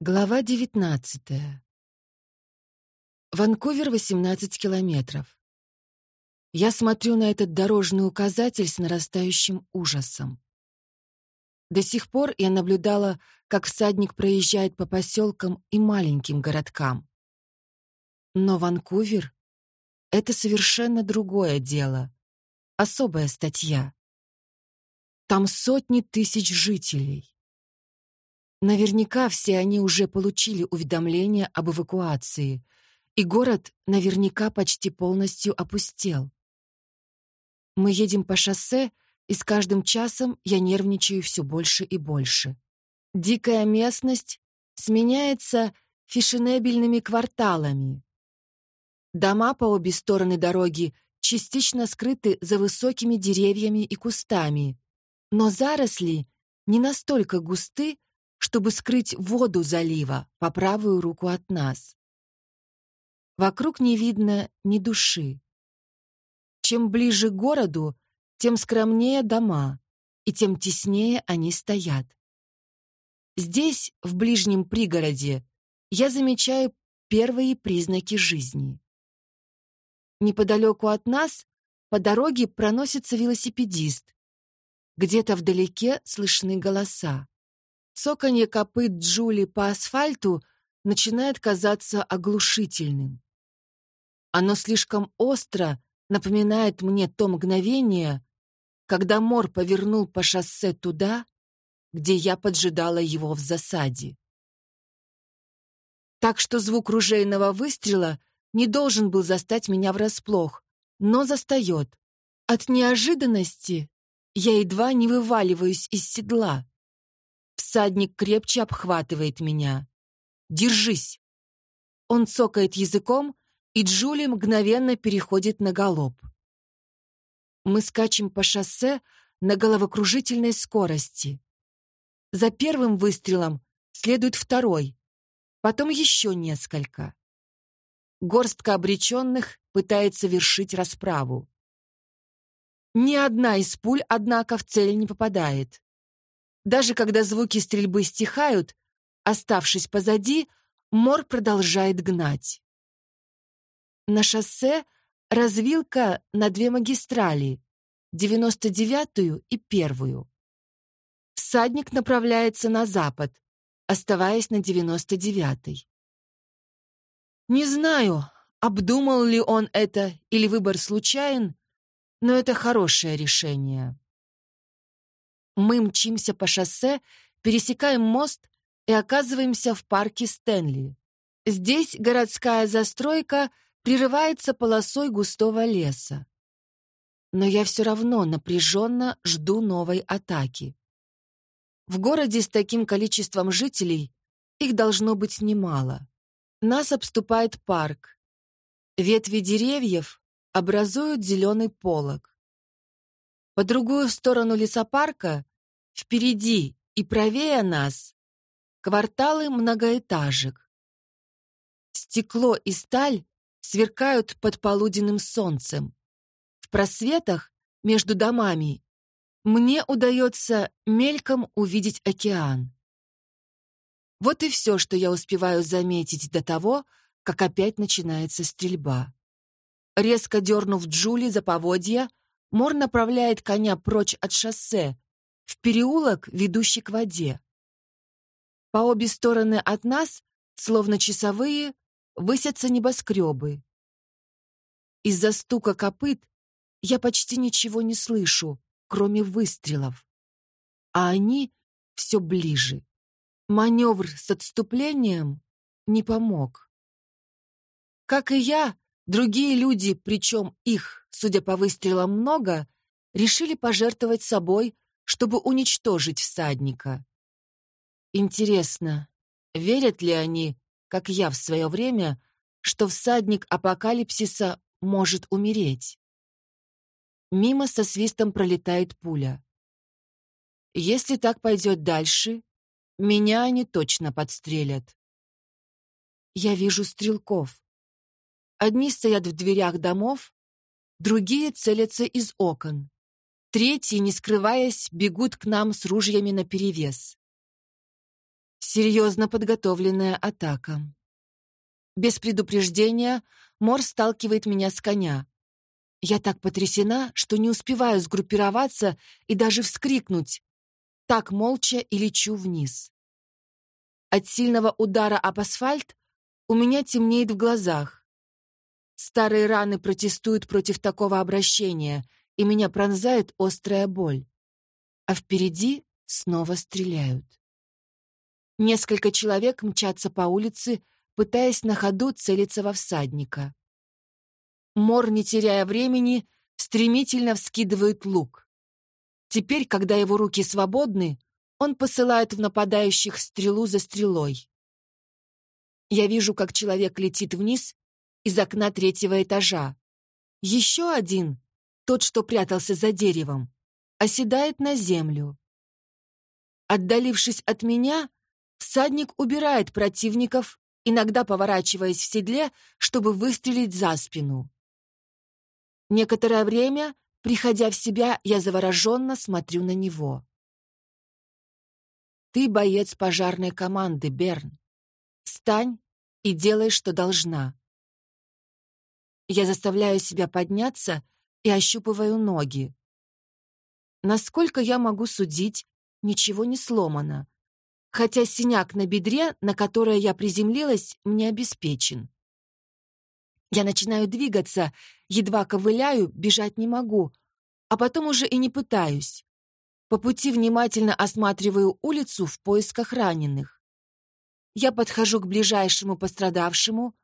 Глава 19. Ванкувер, 18 километров. Я смотрю на этот дорожный указатель с нарастающим ужасом. До сих пор я наблюдала, как всадник проезжает по поселкам и маленьким городкам. Но Ванкувер — это совершенно другое дело, особая статья. Там сотни тысяч жителей. Наверняка все они уже получили уведомление об эвакуации, и город наверняка почти полностью опустел. Мы едем по шоссе, и с каждым часом я нервничаю все больше и больше. Дикая местность сменяется фешенебельными кварталами. Дома по обе стороны дороги частично скрыты за высокими деревьями и кустами, но заросли не настолько густы, чтобы скрыть воду залива по правую руку от нас. Вокруг не видно ни души. Чем ближе к городу, тем скромнее дома, и тем теснее они стоят. Здесь, в ближнем пригороде, я замечаю первые признаки жизни. Неподалеку от нас по дороге проносится велосипедист. Где-то вдалеке слышны голоса. Цоканье копыт Джули по асфальту начинает казаться оглушительным. Оно слишком остро напоминает мне то мгновение, когда Мор повернул по шоссе туда, где я поджидала его в засаде. Так что звук ружейного выстрела не должен был застать меня врасплох, но застает. От неожиданности я едва не вываливаюсь из седла. Всадник крепче обхватывает меня. «Держись!» Он цокает языком, и Джули мгновенно переходит на галоп. Мы скачем по шоссе на головокружительной скорости. За первым выстрелом следует второй, потом еще несколько. Горстка обреченных пытается вершить расправу. Ни одна из пуль, однако, в цель не попадает. Даже когда звуки стрельбы стихают, оставшись позади, Мор продолжает гнать. На шоссе развилка на две магистрали, 99-ю и первую. Всадник направляется на запад, оставаясь на 99-й. Не знаю, обдумал ли он это или выбор случайен, но это хорошее решение. Мы мчимся по шоссе, пересекаем мост и оказываемся в парке Стэнли. Здесь городская застройка прерывается полосой густого леса. Но я все равно напряженно жду новой атаки. В городе с таким количеством жителей их должно быть немало. Нас обступает парк. Ветви деревьев образуют зеленый полог. По другую сторону лесопарка Впереди и правее нас кварталы многоэтажек. Стекло и сталь сверкают под полуденным солнцем. В просветах между домами мне удается мельком увидеть океан. Вот и все, что я успеваю заметить до того, как опять начинается стрельба. Резко дернув Джули за поводья, Мор направляет коня прочь от шоссе, в переулок, ведущий к воде. По обе стороны от нас, словно часовые, высятся небоскребы. Из-за стука копыт я почти ничего не слышу, кроме выстрелов. А они все ближе. Маневр с отступлением не помог. Как и я, другие люди, причем их, судя по выстрелам, много, решили пожертвовать собой чтобы уничтожить всадника. Интересно, верят ли они, как я в свое время, что всадник апокалипсиса может умереть? Мимо со свистом пролетает пуля. Если так пойдет дальше, меня они точно подстрелят. Я вижу стрелков. Одни стоят в дверях домов, другие целятся из окон. Третьи, не скрываясь, бегут к нам с ружьями наперевес. Серьезно подготовленная атака. Без предупреждения Мор сталкивает меня с коня. Я так потрясена, что не успеваю сгруппироваться и даже вскрикнуть. Так молча и лечу вниз. От сильного удара об асфальт у меня темнеет в глазах. Старые раны протестуют против такого обращения, и меня пронзает острая боль. А впереди снова стреляют. Несколько человек мчатся по улице, пытаясь на ходу целиться во всадника. Мор, не теряя времени, стремительно вскидывает лук. Теперь, когда его руки свободны, он посылает в нападающих стрелу за стрелой. Я вижу, как человек летит вниз из окна третьего этажа. Еще один, тот, что прятался за деревом, оседает на землю. Отдалившись от меня, всадник убирает противников, иногда поворачиваясь в седле, чтобы выстрелить за спину. Некоторое время, приходя в себя, я завороженно смотрю на него. Ты боец пожарной команды, Берн. Встань и делай, что должна. Я заставляю себя подняться и ощупываю ноги. Насколько я могу судить, ничего не сломано, хотя синяк на бедре, на которое я приземлилась, мне обеспечен. Я начинаю двигаться, едва ковыляю, бежать не могу, а потом уже и не пытаюсь. По пути внимательно осматриваю улицу в поисках раненых. Я подхожу к ближайшему пострадавшему,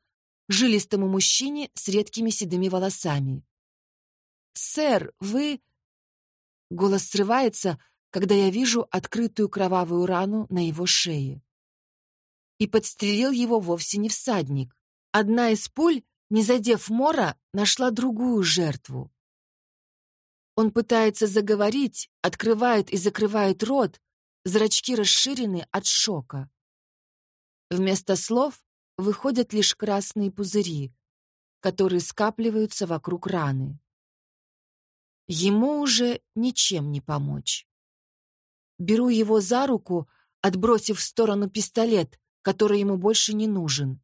жилистому мужчине с редкими седыми волосами. «Сэр, вы...» Голос срывается, когда я вижу открытую кровавую рану на его шее. И подстрелил его вовсе не всадник. Одна из пуль, не задев Мора, нашла другую жертву. Он пытается заговорить, открывает и закрывает рот, зрачки расширены от шока. Вместо слов выходят лишь красные пузыри, которые скапливаются вокруг раны. Ему уже ничем не помочь. Беру его за руку, отбросив в сторону пистолет, который ему больше не нужен.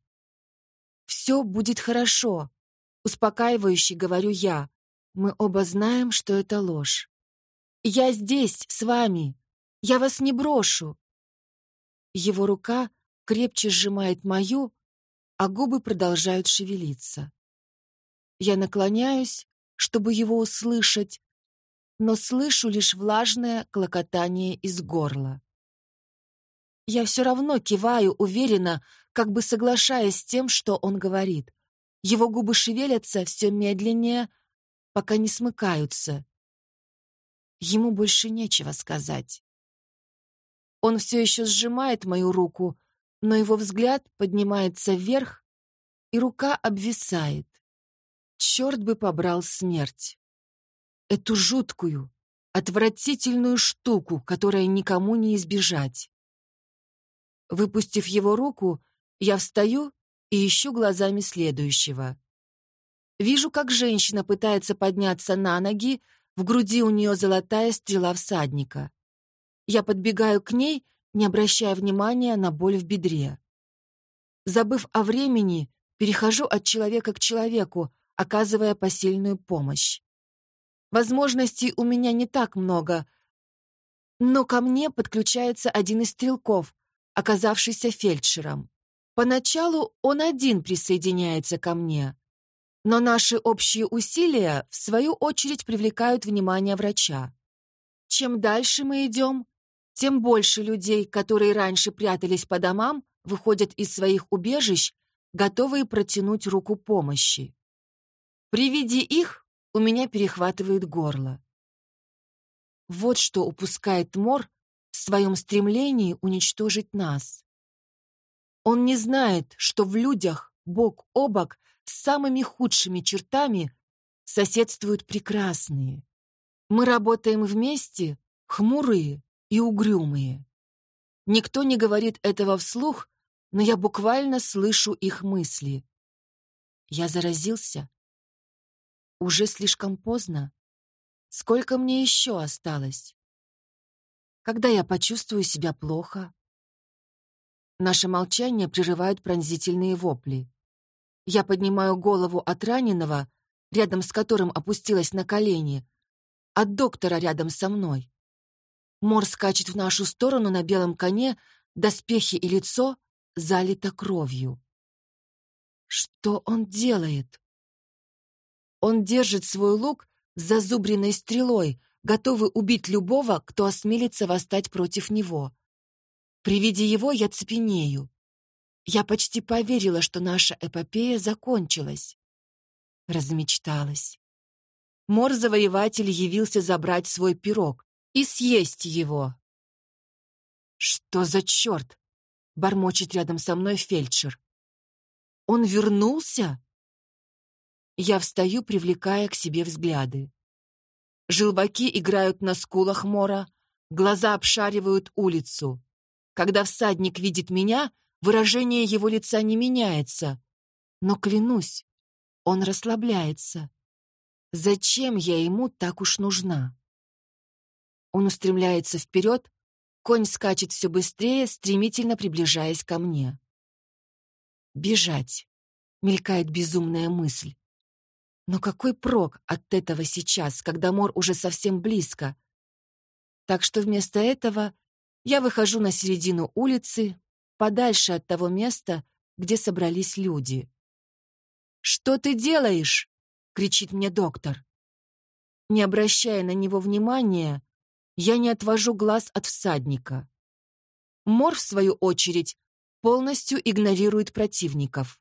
«Все будет хорошо», — успокаивающе говорю я, мы оба знаем, что это ложь. «Я здесь, с вами. Я вас не брошу». Его рука крепче сжимает мою, а губы продолжают шевелиться. Я наклоняюсь, чтобы его услышать, но слышу лишь влажное клокотание из горла. Я все равно киваю уверенно, как бы соглашаясь с тем, что он говорит. Его губы шевелятся все медленнее, пока не смыкаются. Ему больше нечего сказать. Он все еще сжимает мою руку, но его взгляд поднимается вверх, и рука обвисает. Черт бы побрал смерть. Эту жуткую, отвратительную штуку, которая никому не избежать. Выпустив его руку, я встаю и ищу глазами следующего. Вижу, как женщина пытается подняться на ноги, в груди у нее золотая стрела всадника. Я подбегаю к ней, не обращая внимания на боль в бедре. Забыв о времени, перехожу от человека к человеку, оказывая посильную помощь. Возможностей у меня не так много, но ко мне подключается один из стрелков, оказавшийся фельдшером. Поначалу он один присоединяется ко мне, но наши общие усилия, в свою очередь, привлекают внимание врача. Чем дальше мы идем, тем больше людей, которые раньше прятались по домам, выходят из своих убежищ, готовые протянуть руку помощи. При виде их у меня перехватывает горло. Вот что упускает Мор в своем стремлении уничтожить нас. Он не знает, что в людях бок о бок с самыми худшими чертами соседствуют прекрасные. Мы работаем вместе, хмурые и угрюмые. Никто не говорит этого вслух, но я буквально слышу их мысли. Я заразился. Уже слишком поздно. Сколько мне еще осталось? Когда я почувствую себя плохо? Наше молчание прерывают пронзительные вопли. Я поднимаю голову от раненого, рядом с которым опустилась на колени, от доктора рядом со мной. Мор скачет в нашу сторону на белом коне, доспехи и лицо залито кровью. Что он делает? Он держит свой лук с зазубренной стрелой, готовый убить любого, кто осмелится восстать против него. При виде его я цепенею. Я почти поверила, что наша эпопея закончилась. Размечталась. Мор-завоеватель явился забрать свой пирог и съесть его. «Что за черт?» — бормочет рядом со мной фельдшер. «Он вернулся?» Я встаю, привлекая к себе взгляды. Желваки играют на скулах Мора, глаза обшаривают улицу. Когда всадник видит меня, выражение его лица не меняется. Но, клянусь, он расслабляется. Зачем я ему так уж нужна? Он устремляется вперед, конь скачет все быстрее, стремительно приближаясь ко мне. «Бежать!» — мелькает безумная мысль. Но какой прок от этого сейчас, когда мор уже совсем близко? Так что вместо этого я выхожу на середину улицы, подальше от того места, где собрались люди. «Что ты делаешь?» — кричит мне доктор. Не обращая на него внимания, я не отвожу глаз от всадника. Мор, в свою очередь, полностью игнорирует противников.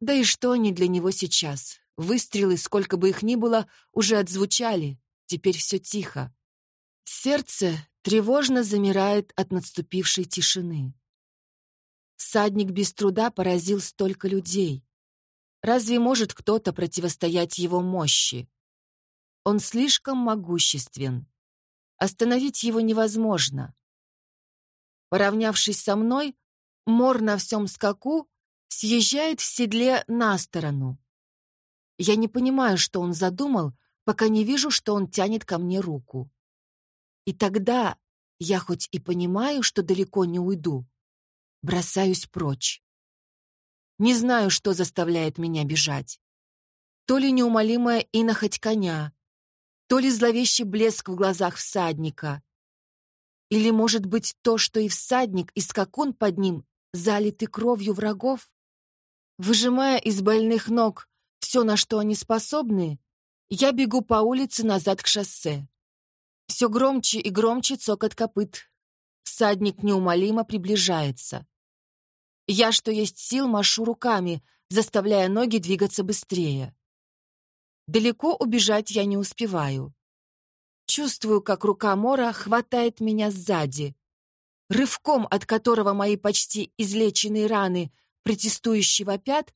Да и что они для него сейчас? Выстрелы, сколько бы их ни было, уже отзвучали. Теперь все тихо. Сердце тревожно замирает от наступившей тишины. Всадник без труда поразил столько людей. Разве может кто-то противостоять его мощи? Он слишком могуществен. Остановить его невозможно. Поравнявшись со мной, Мор на всем скаку съезжает в седле на сторону. Я не понимаю, что он задумал, пока не вижу, что он тянет ко мне руку. И тогда я хоть и понимаю, что далеко не уйду, бросаюсь прочь. Не знаю, что заставляет меня бежать. То ли неумолимая инохоть коня, то ли зловещий блеск в глазах всадника. Или, может быть, то, что и всадник, и скакун под ним залиты кровью врагов? Выжимая из больных ног все, на что они способны, я бегу по улице назад к шоссе. Все громче и громче цокот копыт. Всадник неумолимо приближается. Я, что есть сил, машу руками, заставляя ноги двигаться быстрее. Далеко убежать я не успеваю. Чувствую, как рука Мора хватает меня сзади. Рывком, от которого мои почти излеченные раны протестующие вопят,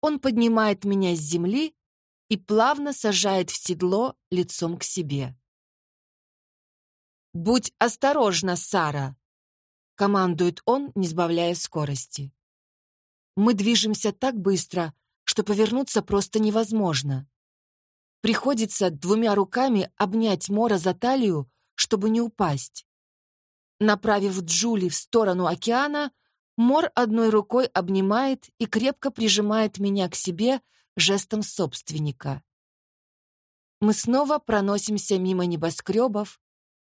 он поднимает меня с земли и плавно сажает в седло лицом к себе. «Будь осторожна, Сара!» — командует он, не сбавляя скорости. Мы движемся так быстро, что повернуться просто невозможно. Приходится двумя руками обнять Мора за талию, чтобы не упасть. Направив Джули в сторону океана, Мор одной рукой обнимает и крепко прижимает меня к себе жестом собственника. Мы снова проносимся мимо небоскребов,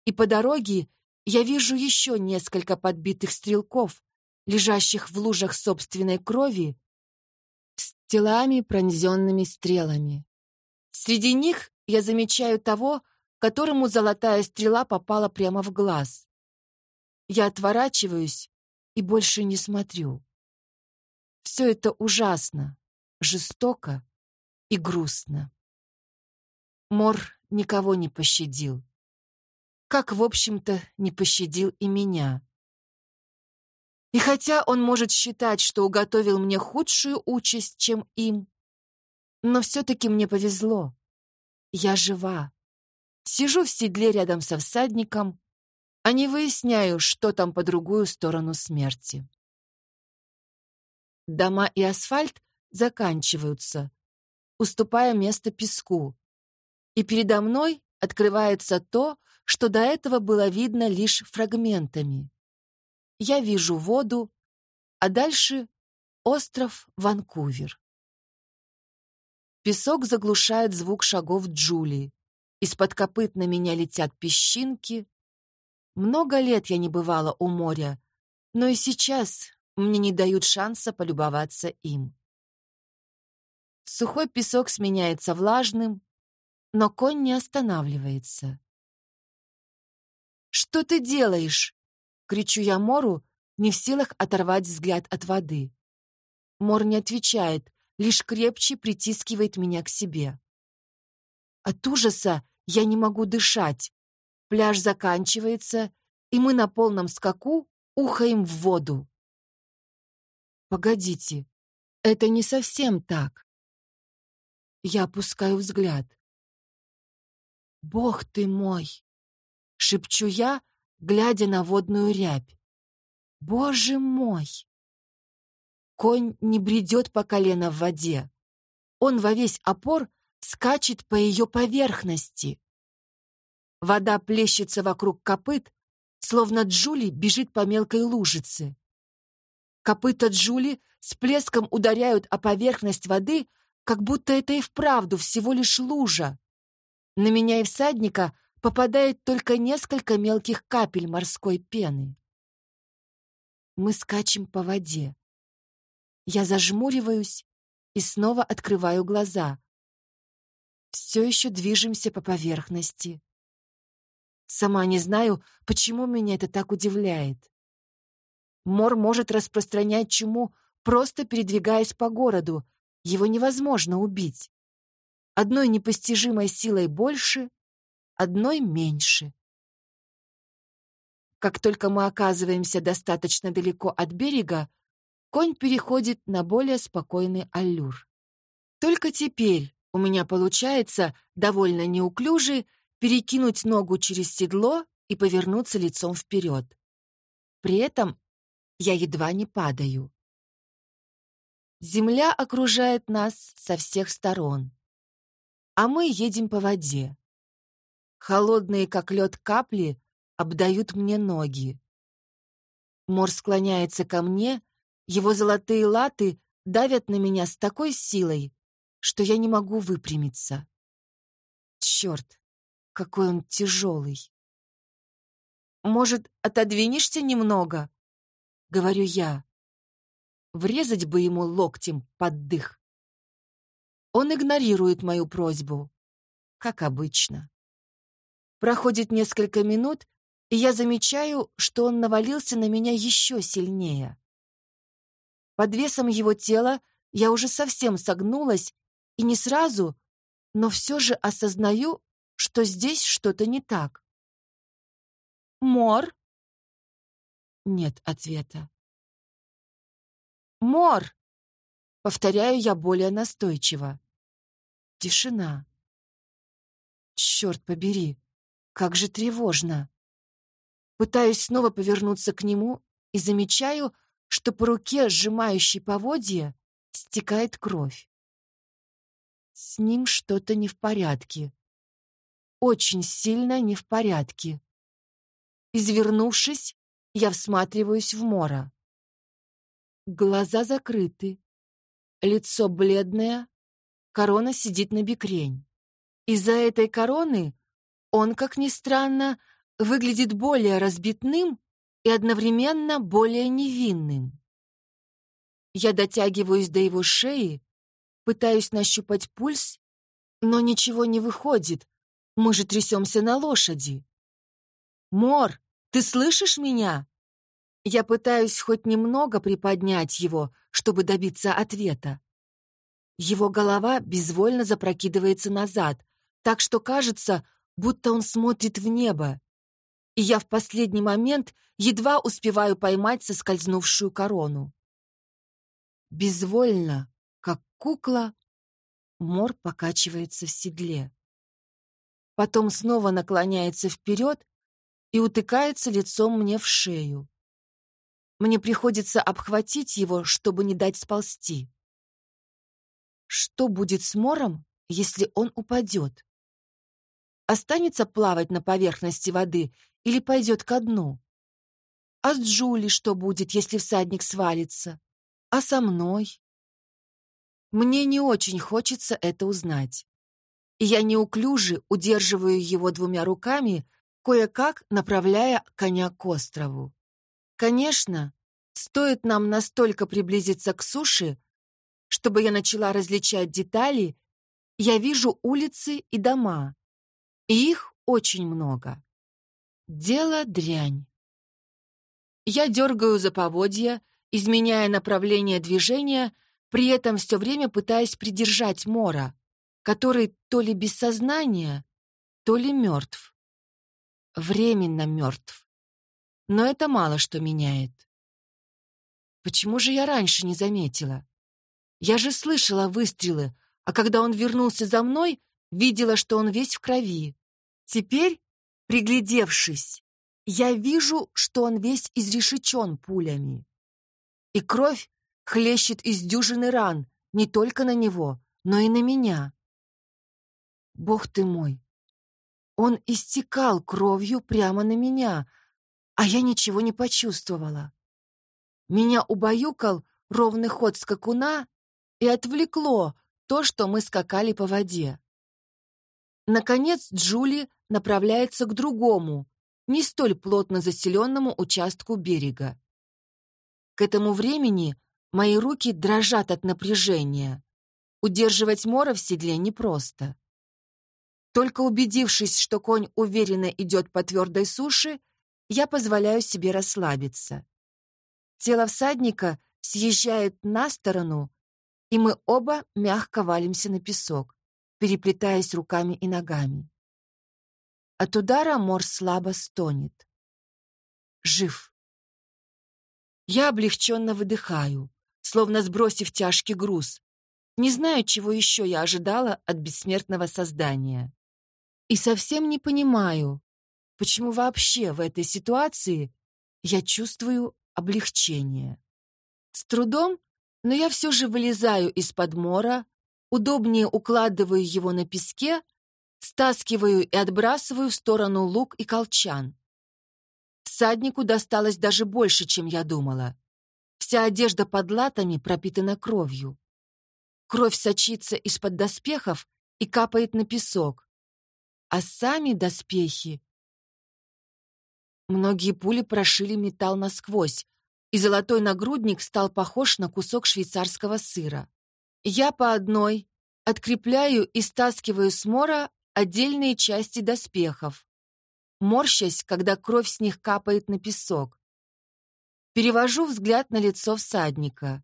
и по дороге я вижу еще несколько подбитых стрелков, лежащих в лужах собственной крови, с телами, пронзенными стрелами. Среди них я замечаю того, которому золотая стрела попала прямо в глаз. Я отворачиваюсь и больше не смотрю. Все это ужасно, жестоко и грустно. Мор никого не пощадил как, в общем-то, не пощадил и меня. И хотя он может считать, что уготовил мне худшую участь, чем им, но все-таки мне повезло. Я жива. Сижу в седле рядом со всадником, а не выясняю, что там по другую сторону смерти. Дома и асфальт заканчиваются, уступая место песку. И передо мной открывается то, что до этого было видно лишь фрагментами. Я вижу воду а дальше остров Ванкувер. Песок заглушает звук шагов Джули. Из-под копыт на меня летят песчинки. Много лет я не бывала у моря, но и сейчас мне не дают шанса полюбоваться им. Сухой песок сменяется влажным, но конь не останавливается. «Что ты делаешь?» — кричу я Мору, не в силах оторвать взгляд от воды. Мор не отвечает, лишь крепче притискивает меня к себе. От ужаса я не могу дышать. Пляж заканчивается, и мы на полном скаку ухаем в воду. Погодите, это не совсем так. Я опускаю взгляд. «Бог ты мой!» — шепчу я, глядя на водную рябь. «Боже мой!» Конь не бредет по колено в воде. Он во весь опор скачет по ее поверхности. Вода плещется вокруг копыт, словно Джули бежит по мелкой лужице. Копыта Джули с плеском ударяют о поверхность воды, как будто это и вправду всего лишь лужа. На меня и всадника попадает только несколько мелких капель морской пены. Мы скачем по воде. Я зажмуриваюсь и снова открываю глаза. Все еще движемся по поверхности. Сама не знаю, почему меня это так удивляет. Мор может распространять чуму, просто передвигаясь по городу. Его невозможно убить. Одной непостижимой силой больше, одной меньше. Как только мы оказываемся достаточно далеко от берега, конь переходит на более спокойный аллюр. Только теперь у меня получается довольно неуклюже перекинуть ногу через седло и повернуться лицом вперед. При этом я едва не падаю. Земля окружает нас со всех сторон, а мы едем по воде. Холодные, как лед, капли обдают мне ноги. Мор склоняется ко мне, его золотые латы давят на меня с такой силой, что я не могу выпрямиться. Черт, какой он тяжелый. «Может, отодвинешься немного?» — говорю я. Врезать бы ему локтем под дых. Он игнорирует мою просьбу, как обычно. Проходит несколько минут, и я замечаю, что он навалился на меня еще сильнее. Под весом его тела я уже совсем согнулась, и не сразу, но все же осознаю, что здесь что-то не так. «Мор?» Нет ответа. «Мор!» — повторяю я более настойчиво. Тишина. Черт побери, как же тревожно. Пытаюсь снова повернуться к нему и замечаю, что по руке, сжимающей поводья, стекает кровь. С ним что-то не в порядке. Очень сильно не в порядке. Извернувшись, я всматриваюсь в Мора. Глаза закрыты, лицо бледное, корона сидит на бекрень. Из-за этой короны он, как ни странно, выглядит более разбитным и одновременно более невинным. Я дотягиваюсь до его шеи, пытаюсь нащупать пульс, но ничего не выходит. Мы же трясемся на лошади. «Мор, ты слышишь меня?» Я пытаюсь хоть немного приподнять его, чтобы добиться ответа. Его голова безвольно запрокидывается назад, так что кажется, будто он смотрит в небо. И я в последний момент едва успеваю поймать соскользнувшую корону. Безвольно, как кукла, Мор покачивается в седле. Потом снова наклоняется вперед и утыкается лицом мне в шею. Мне приходится обхватить его, чтобы не дать сползти. Что будет с Мором, если он упадет? Останется плавать на поверхности воды или пойдет ко дну? А с Джули что будет, если всадник свалится? А со мной? Мне не очень хочется это узнать. И я неуклюже удерживаю его двумя руками, кое-как направляя коня к острову. Конечно, стоит нам настолько приблизиться к суше, чтобы я начала различать детали, я вижу улицы и дома. И их очень много. Дело дрянь. Я дергаю за поводья, изменяя направление движения, при этом все время пытаясь придержать Мора, который то ли без сознания, то ли мертв. Временно мертв. Но это мало что меняет. Почему же я раньше не заметила? Я же слышала выстрелы, а когда он вернулся за мной, видела, что он весь в крови. Теперь, приглядевшись, я вижу, что он весь изрешечен пулями. И кровь хлещет из дюжины ран не только на него, но и на меня. Бог ты мой! Он истекал кровью прямо на меня, а я ничего не почувствовала. Меня убаюкал ровный ход скакуна и отвлекло то, что мы скакали по воде. Наконец Джули направляется к другому, не столь плотно заселенному участку берега. К этому времени мои руки дрожат от напряжения. Удерживать Мора в седле непросто. Только убедившись, что конь уверенно идет по твердой суше, я позволяю себе расслабиться. Тело всадника съезжает на сторону, и мы оба мягко валимся на песок, переплетаясь руками и ногами. От удара Мор слабо стонет. Жив. Я облегченно выдыхаю, словно сбросив тяжкий груз. Не знаю, чего еще я ожидала от бессмертного создания. И совсем не понимаю, почему вообще в этой ситуации я чувствую облегчение. С трудом, но я все же вылезаю из-под мора, удобнее укладываю его на песке Стаскиваю и отбрасываю в сторону лук и колчан. Всаднику досталось даже больше, чем я думала. Вся одежда под латами пропитана кровью. Кровь сочится из-под доспехов и капает на песок. А сами доспехи... Многие пули прошили металл насквозь, и золотой нагрудник стал похож на кусок швейцарского сыра. Я по одной открепляю и стаскиваю с мора отдельные части доспехов, морщась, когда кровь с них капает на песок. Перевожу взгляд на лицо всадника.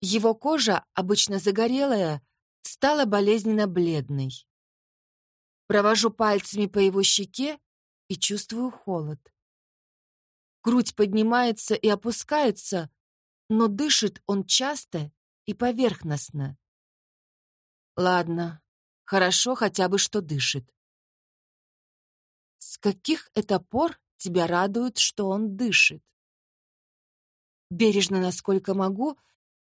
Его кожа, обычно загорелая, стала болезненно бледной. Провожу пальцами по его щеке и чувствую холод. Грудь поднимается и опускается, но дышит он часто и поверхностно. Ладно, Хорошо хотя бы, что дышит. С каких это пор тебя радует, что он дышит? Бережно, насколько могу,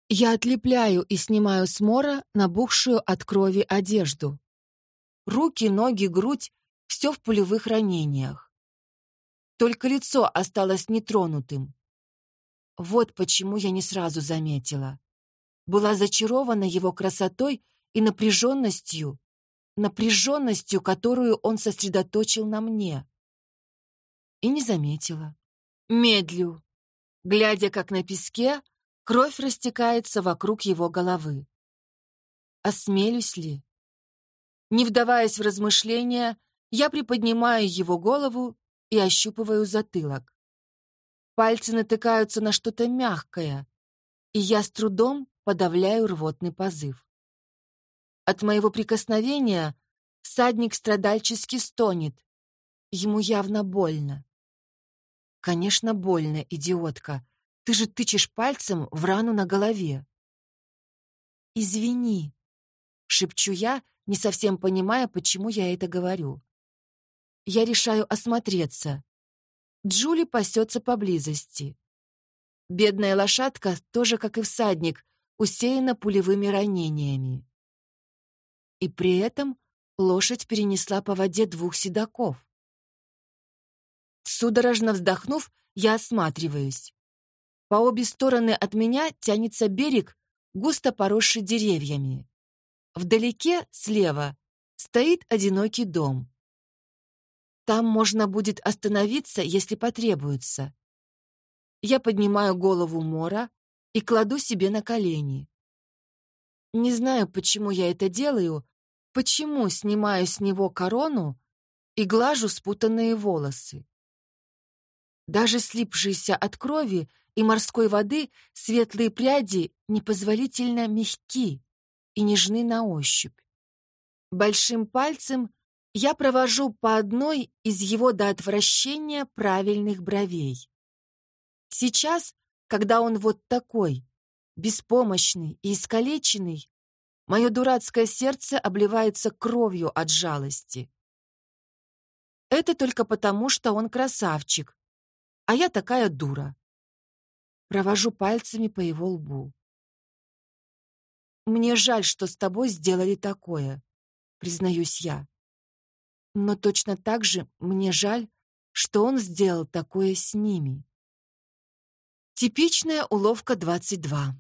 я отлепляю и снимаю с мора набухшую от крови одежду. Руки, ноги, грудь — все в пулевых ранениях. Только лицо осталось нетронутым. Вот почему я не сразу заметила. Была зачарована его красотой и напряженностью, напряженностью, которую он сосредоточил на мне. И не заметила. Медлю, глядя, как на песке кровь растекается вокруг его головы. Осмелюсь ли? Не вдаваясь в размышления, я приподнимаю его голову и ощупываю затылок. Пальцы натыкаются на что-то мягкое, и я с трудом подавляю рвотный позыв. От моего прикосновения всадник страдальчески стонет. Ему явно больно. Конечно, больно, идиотка. Ты же тычешь пальцем в рану на голове. «Извини», — шепчу я, не совсем понимая, почему я это говорю. Я решаю осмотреться. Джули пасется поблизости. Бедная лошадка, тоже как и всадник, усеяна пулевыми ранениями. И при этом лошадь перенесла по воде двух седаков. Судорожно вздохнув, я осматриваюсь. По обе стороны от меня тянется берег, густо поросший деревьями. Вдалеке, слева, стоит одинокий дом. Там можно будет остановиться, если потребуется. Я поднимаю голову Мора и кладу себе на колени. Не знаю, почему я это делаю, почему снимаю с него корону и глажу спутанные волосы. Даже слипшиеся от крови и морской воды светлые пряди непозволительно мягки и нежны на ощупь. Большим пальцем я провожу по одной из его до отвращения правильных бровей. Сейчас, когда он вот такой, беспомощный и искалеченный, мое дурацкое сердце обливается кровью от жалости. Это только потому, что он красавчик, а я такая дура. Провожу пальцами по его лбу. Мне жаль, что с тобой сделали такое, признаюсь я. Но точно так же мне жаль, что он сделал такое с ними. Типичная уловка 22.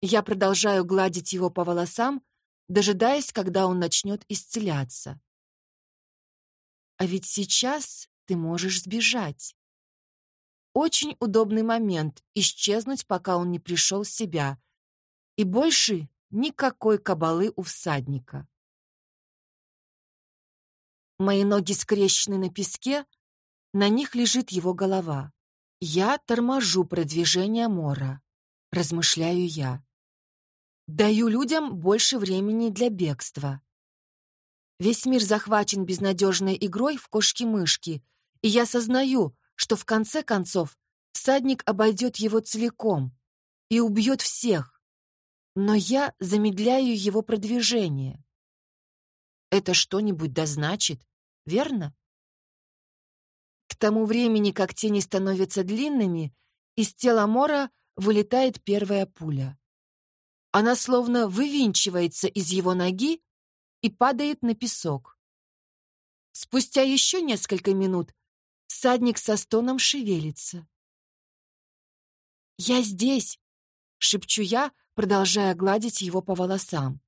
Я продолжаю гладить его по волосам, дожидаясь, когда он начнет исцеляться. А ведь сейчас ты можешь сбежать. Очень удобный момент исчезнуть, пока он не пришел в себя. И больше никакой кабалы у всадника. Мои ноги скрещены на песке, на них лежит его голова. Я торможу продвижение Мора, размышляю я. Даю людям больше времени для бегства. Весь мир захвачен безнадежной игрой в кошки-мышки, и я сознаю, что в конце концов всадник обойдет его целиком и убьет всех, но я замедляю его продвижение. Это что-нибудь дозначит, верно? К тому времени, как тени становятся длинными, из тела Мора вылетает первая пуля. Она словно вывинчивается из его ноги и падает на песок. Спустя еще несколько минут Всадник со стоном шевелится. «Я здесь!» — шепчу я, продолжая гладить его по волосам.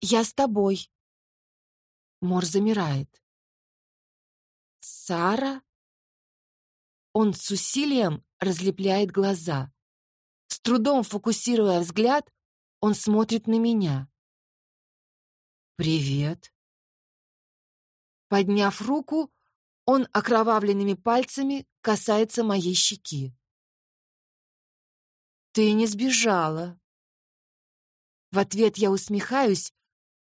«Я с тобой!» Мор замирает. «Сара?» Он с усилием разлепляет глаза. С трудом фокусируя взгляд, он смотрит на меня. «Привет!» Подняв руку, он окровавленными пальцами касается моей щеки. «Ты не сбежала». В ответ я усмехаюсь,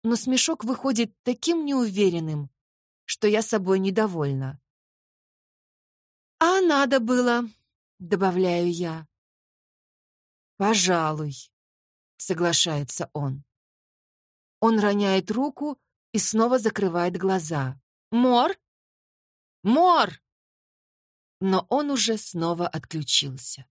но смешок выходит таким неуверенным, что я собой недовольна. «А надо было», — добавляю я. «Пожалуй», — соглашается он. Он роняет руку и снова закрывает глаза. «Мор?» Мор!» Но он уже снова отключился.